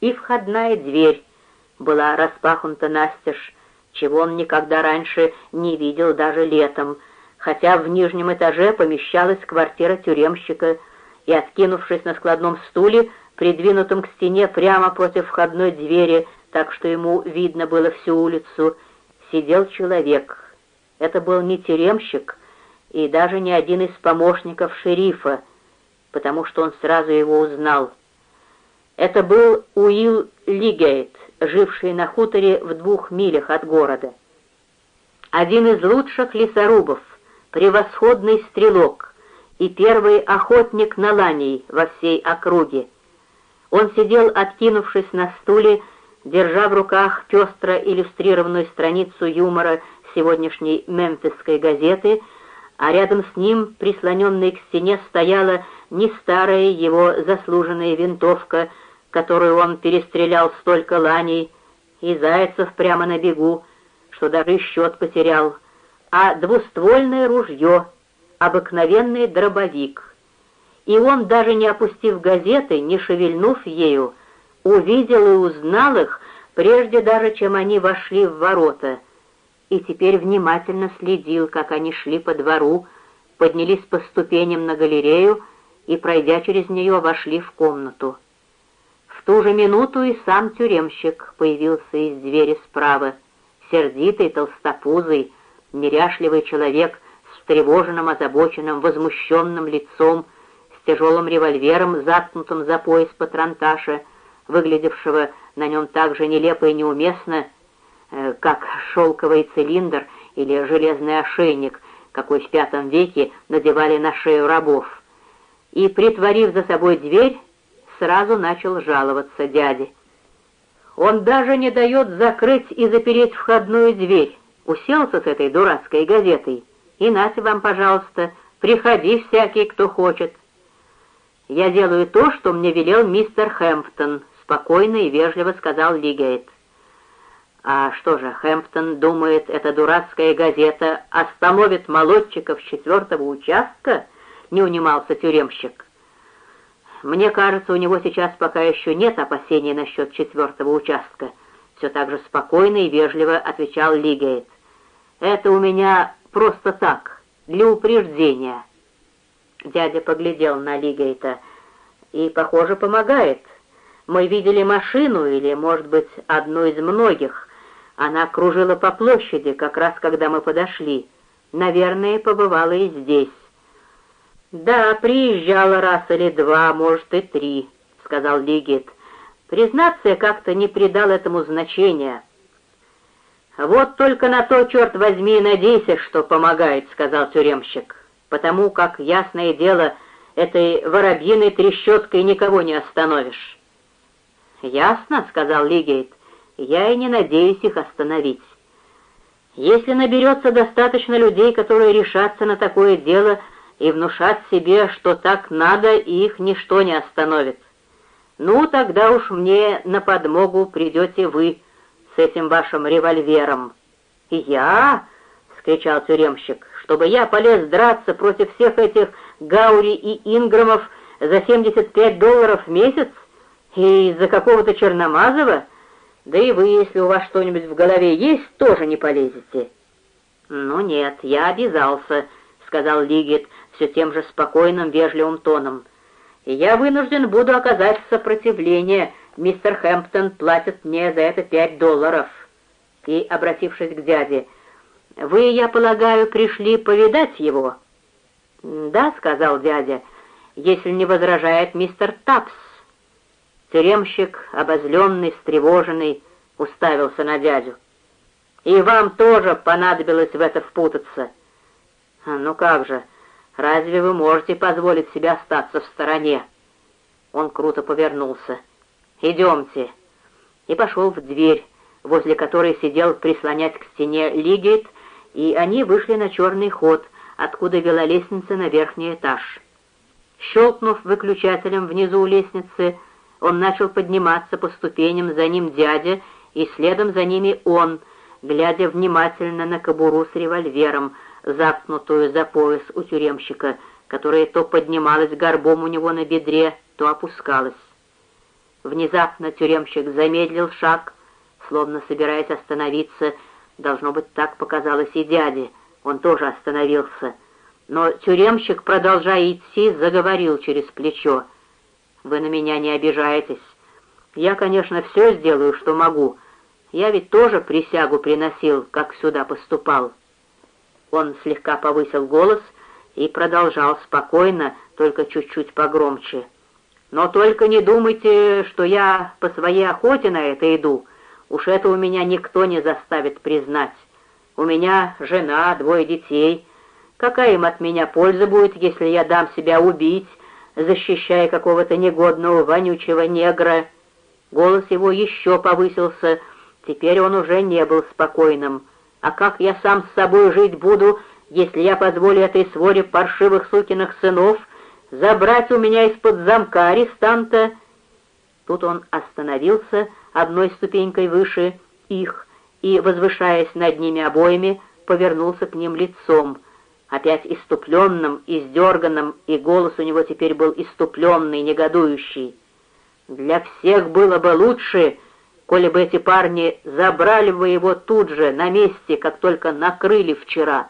и входная дверь была распахнута настежь, чего он никогда раньше не видел даже летом, хотя в нижнем этаже помещалась квартира тюремщика, и, откинувшись на складном стуле, придвинутом к стене прямо против входной двери, так что ему видно было всю улицу, сидел человек. Это был не тюремщик и даже не один из помощников шерифа, потому что он сразу его узнал. Это был Уилл Лигейт, живший на хуторе в двух милях от города. Один из лучших лесорубов, превосходный стрелок и первый охотник на ланей во всей округе. Он сидел, откинувшись на стуле, держа в руках пестро иллюстрированную страницу юмора сегодняшней мемфисской газеты, а рядом с ним, прислоненной к стене, стояла не старая его заслуженная винтовка, которую он перестрелял столько ланей и зайцев прямо на бегу, что даже счет потерял, а двуствольное ружье, обыкновенный дробовик. И он, даже не опустив газеты, не шевельнув ею, увидел и узнал их, прежде даже, чем они вошли в ворота, и теперь внимательно следил, как они шли по двору, поднялись по ступеням на галерею и, пройдя через нее, вошли в комнату. В ту же минуту и сам тюремщик появился из двери справа, сердитый, толстопузый, неряшливый человек с встревоженным, озабоченным, возмущенным лицом, с тяжелым револьвером, заткнутым за пояс патронташа, выглядевшего на нем так же нелепо и неуместно, э, как шелковый цилиндр или железный ошейник, какой в пятом веке надевали на шею рабов. И, притворив за собой дверь, сразу начал жаловаться дяде. Он даже не дает закрыть и запереть входную дверь. Уселся с этой дурацкой газетой. И нате вам, пожалуйста, приходи всякий, кто хочет. Я делаю то, что мне велел мистер Хэмптон, спокойно и вежливо сказал Лигейт. А что же, Хэмптон думает, эта дурацкая газета остановит молодчиков четвертого участка? Не унимался тюремщик. Мне кажется, у него сейчас пока еще нет опасений насчет четвертого участка. Все так же спокойно и вежливо отвечал Лигейт. Это у меня просто так, для упреждения. Дядя поглядел на Лигейта. И, похоже, помогает. Мы видели машину, или, может быть, одну из многих. Она кружила по площади, как раз когда мы подошли. Наверное, побывала и здесь. «Да, приезжала раз или два, может, и три», — сказал Лигит. «Признаться, я как-то не придал этому значения». «Вот только на то, черт возьми, надейся, что помогает», — сказал тюремщик, «потому как, ясное дело, этой воробьиной трещоткой никого не остановишь». «Ясно», — сказал Лигейт, — «я и не надеюсь их остановить. Если наберется достаточно людей, которые решатся на такое дело и внушат себе, что так надо, и их ничто не остановит, ну, тогда уж мне на подмогу придете вы с этим вашим револьвером». «Я?» — скричал тюремщик. «Чтобы я полез драться против всех этих Гаури и Инграмов за 75 долларов в месяц?» И из-за какого-то Черномазова? Да и вы, если у вас что-нибудь в голове есть, тоже не полезете». «Ну нет, я обязался», — сказал Лигит все тем же спокойным, вежливым тоном. «И я вынужден буду оказать сопротивление. Мистер Хэмптон платит мне за это пять долларов». И, обратившись к дяде, «Вы, я полагаю, пришли повидать его?» «Да», — сказал дядя, — «если не возражает мистер Тапс». Тюремщик, обозленный, встревоженный, уставился на дядю. «И вам тоже понадобилось в это впутаться?» «А «Ну как же, разве вы можете позволить себе остаться в стороне?» Он круто повернулся. «Идемте!» И пошел в дверь, возле которой сидел прислонять к стене Лигейт, и они вышли на черный ход, откуда вела лестница на верхний этаж. Щелкнув выключателем внизу у лестницы, он начал подниматься по ступеням, за ним дядя, и следом за ними он, глядя внимательно на кобуру с револьвером, заткнутую за пояс у тюремщика, которая то поднималась горбом у него на бедре, то опускалась. Внезапно тюремщик замедлил шаг, словно собираясь остановиться. Должно быть, так показалось и дяде. Он тоже остановился. Но тюремщик, продолжая идти, заговорил через плечо. «Вы на меня не обижаетесь. Я, конечно, все сделаю, что могу. Я ведь тоже присягу приносил, как сюда поступал». Он слегка повысил голос и продолжал спокойно, только чуть-чуть погромче. «Но только не думайте, что я по своей охоте на это иду. Уж это у меня никто не заставит признать. У меня жена, двое детей. Какая им от меня польза будет, если я дам себя убить, защищая какого-то негодного, вонючего негра?» Голос его еще повысился, теперь он уже не был спокойным. «А как я сам с собой жить буду, если я позволю этой своре паршивых сукиных сынов забрать у меня из-под замка арестанта?» Тут он остановился одной ступенькой выше их и, возвышаясь над ними обоими, повернулся к ним лицом, опять иступленным, издерганным, и голос у него теперь был иступленный, негодующий. «Для всех было бы лучше, коли бы эти парни забрали бы его тут же, на месте, как только накрыли вчера».